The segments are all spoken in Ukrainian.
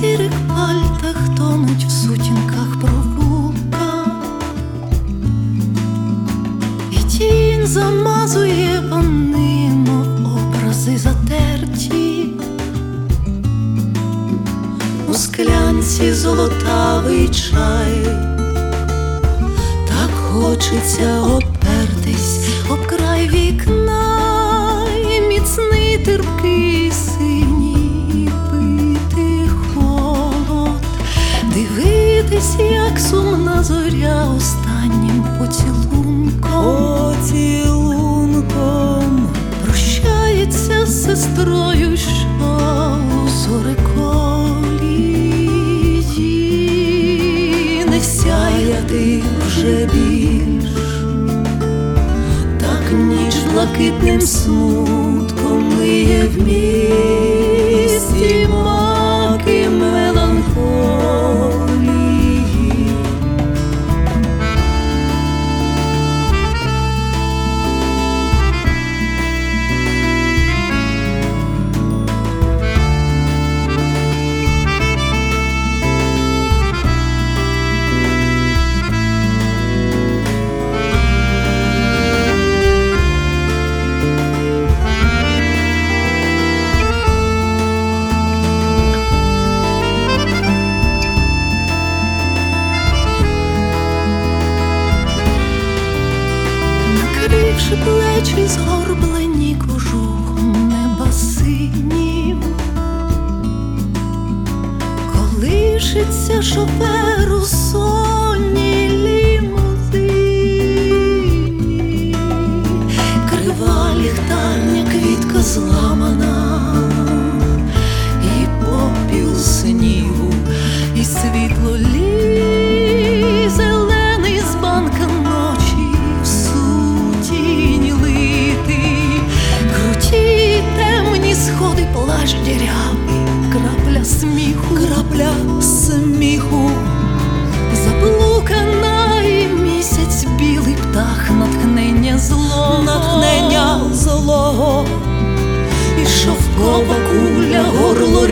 сірих пальтах тонуть в сутінках провулка, і тінь замазує мов образи затерті, у склянці золотавий чай, так хочеться опертись об край вікна, дивитись, як сумна зоря останнім поцілунком. Поцілунком. Прощається з сестрою, що у зореколії не сяяти вже більш, так ніч блакитним смутком миє в місті накривши плечі згорблені кожухом неба синім, колишиться шоперу у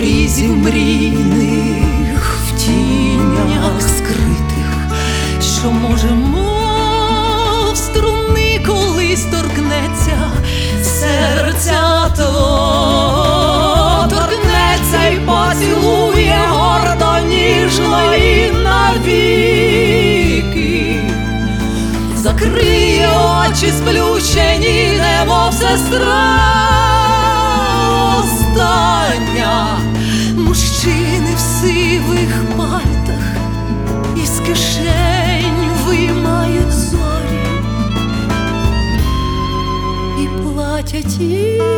горло мрійних в тінях скритих, що може, мов струни колись торкнеться серця твого, торкнеться й поцілує гордо ніжно і навіки. Закриє очі сплющені, немов сестра 也记。